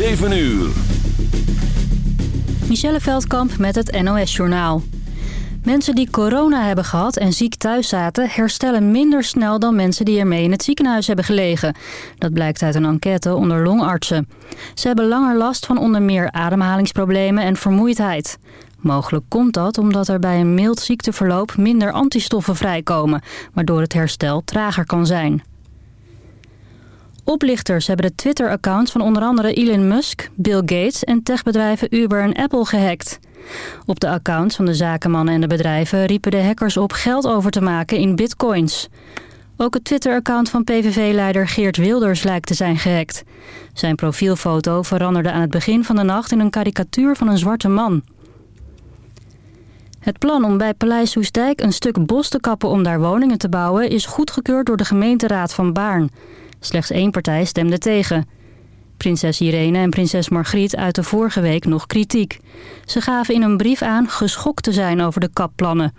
7 uur. Michelle Veldkamp met het NOS-journaal. Mensen die corona hebben gehad en ziek thuis zaten... herstellen minder snel dan mensen die ermee in het ziekenhuis hebben gelegen. Dat blijkt uit een enquête onder longartsen. Ze hebben langer last van onder meer ademhalingsproblemen en vermoeidheid. Mogelijk komt dat omdat er bij een mild ziekteverloop minder antistoffen vrijkomen... waardoor het herstel trager kan zijn. Oplichters hebben de Twitter-accounts van onder andere Elon Musk, Bill Gates en techbedrijven Uber en Apple gehackt. Op de accounts van de zakenmannen en de bedrijven riepen de hackers op geld over te maken in bitcoins. Ook het Twitter-account van PVV-leider Geert Wilders lijkt te zijn gehackt. Zijn profielfoto veranderde aan het begin van de nacht in een karikatuur van een zwarte man. Het plan om bij Paleis Soestdijk een stuk bos te kappen om daar woningen te bouwen... is goedgekeurd door de gemeenteraad van Baarn. Slechts één partij stemde tegen. Prinses Irene en prinses Margriet uiten vorige week nog kritiek. Ze gaven in een brief aan geschokt te zijn over de kapplannen.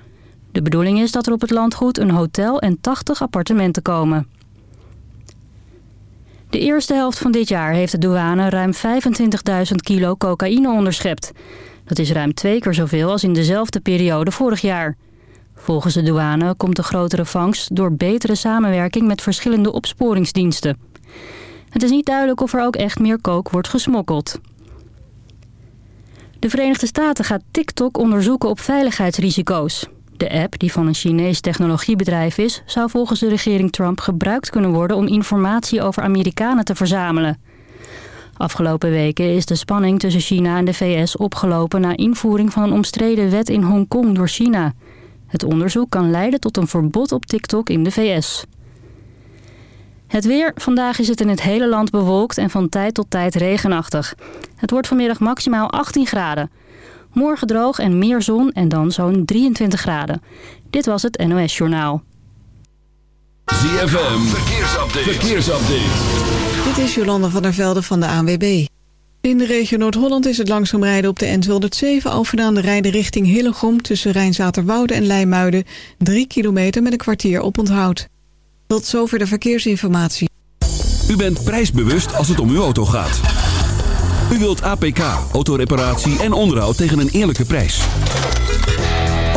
De bedoeling is dat er op het landgoed een hotel en 80 appartementen komen. De eerste helft van dit jaar heeft de douane ruim 25.000 kilo cocaïne onderschept. Dat is ruim twee keer zoveel als in dezelfde periode vorig jaar. Volgens de douane komt de grotere vangst door betere samenwerking met verschillende opsporingsdiensten. Het is niet duidelijk of er ook echt meer kook wordt gesmokkeld. De Verenigde Staten gaat TikTok onderzoeken op veiligheidsrisico's. De app, die van een Chinees technologiebedrijf is... zou volgens de regering Trump gebruikt kunnen worden... om informatie over Amerikanen te verzamelen. Afgelopen weken is de spanning tussen China en de VS opgelopen... na invoering van een omstreden wet in Hongkong door China. Het onderzoek kan leiden tot een verbod op TikTok in de VS. Het weer. Vandaag is het in het hele land bewolkt en van tijd tot tijd regenachtig. Het wordt vanmiddag maximaal 18 graden. Morgen droog en meer zon en dan zo'n 23 graden. Dit was het NOS Journaal. ZFM. Verkeersupdate. Verkeersupdate. Dit is Jolanda van der Velde van de ANWB. In de regio Noord-Holland is het langzaam rijden op de N207 Alphen de rijden richting Hillegom tussen Rijnzaterwoude en Leimuiden 3 kilometer met een kwartier op onthoud. Tot zover de verkeersinformatie. U bent prijsbewust als het om uw auto gaat. U wilt APK, autoreparatie en onderhoud tegen een eerlijke prijs.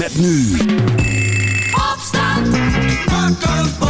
Met nu. Opstand. Wakker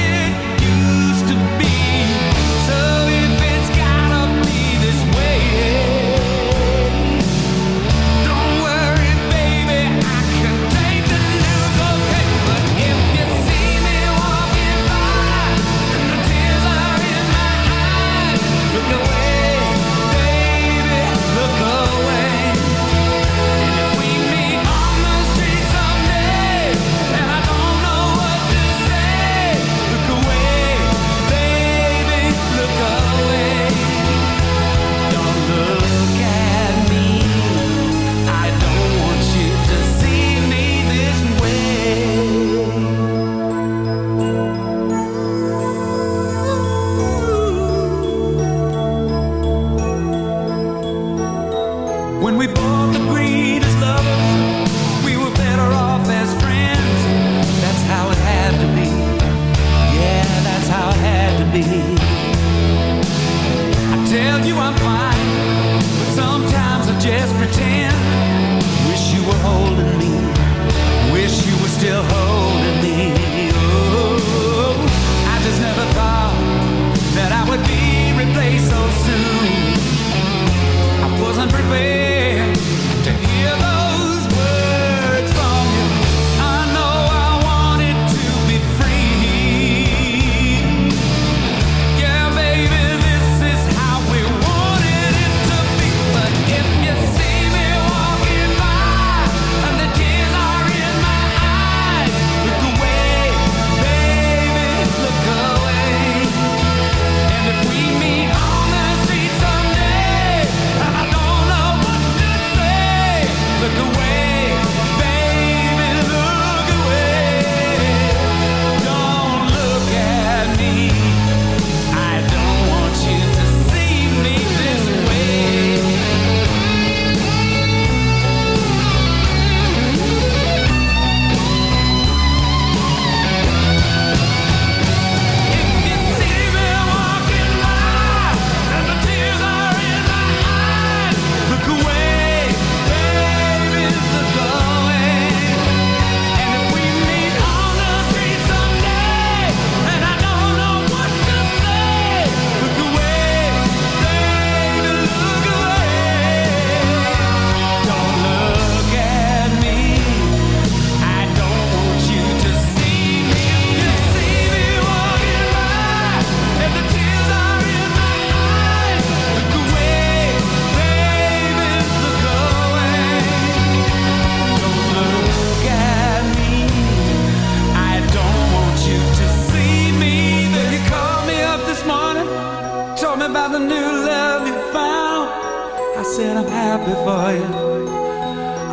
said I'm happy for you.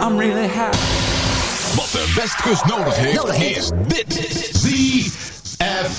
I'm really happy. Wat de Westkust nodig heeft, nodig is dit. ZFM.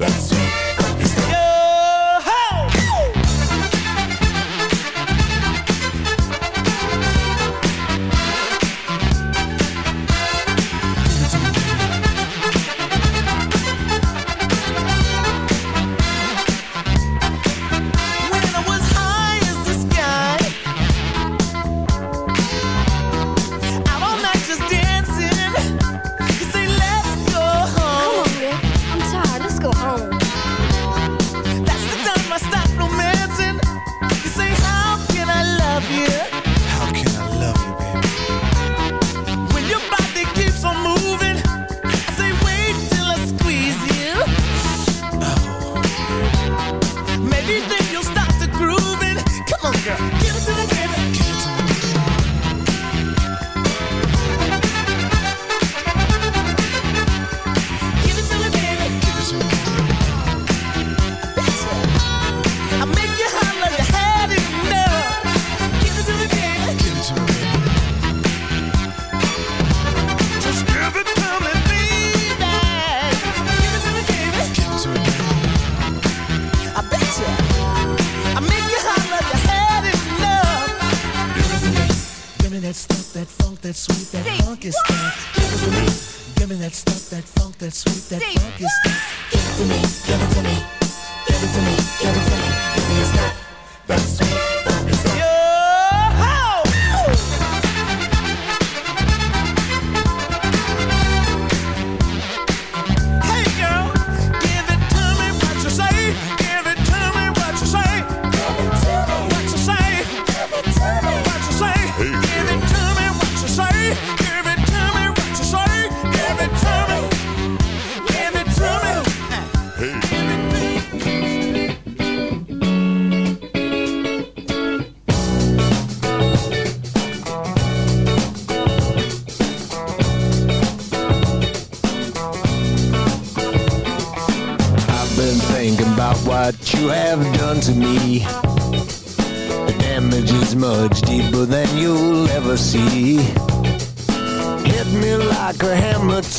That's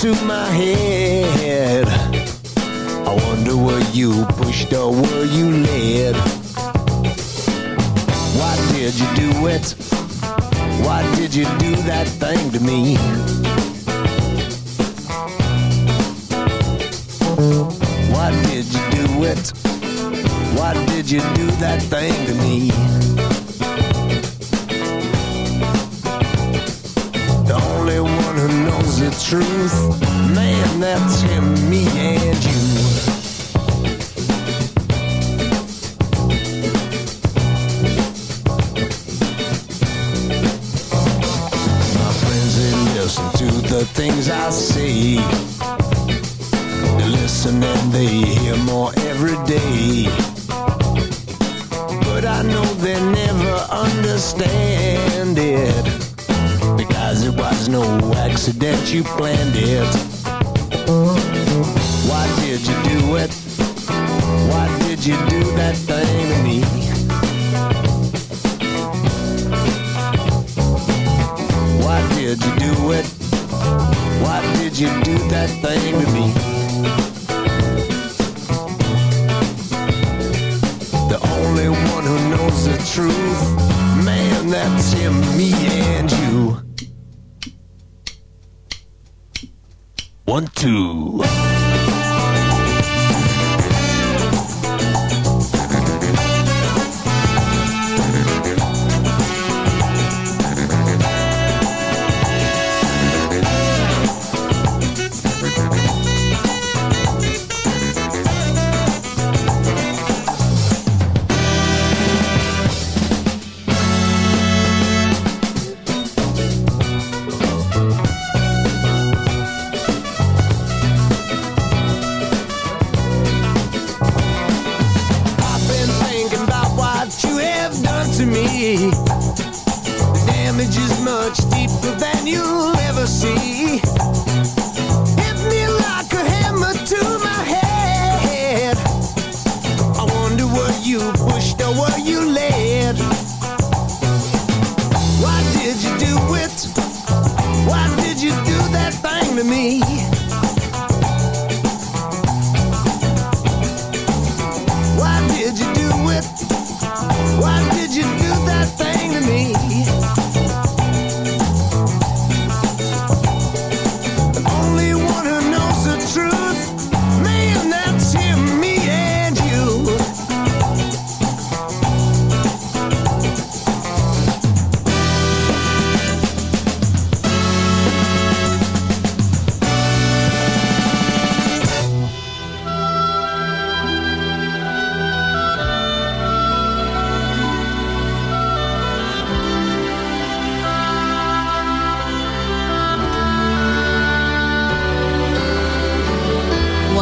into my head. I wonder were you pushed or were you led? Why did you do it? Why did you do that thing to me? Why did you do it? Why did you do that thing to me? two.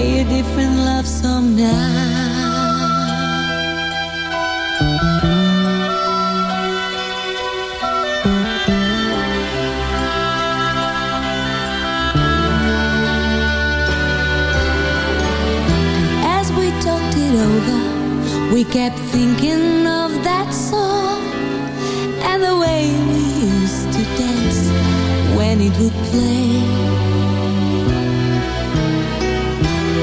Play a different love song now. As we talked it over, we kept thinking of that song and the way we used to dance when it would play.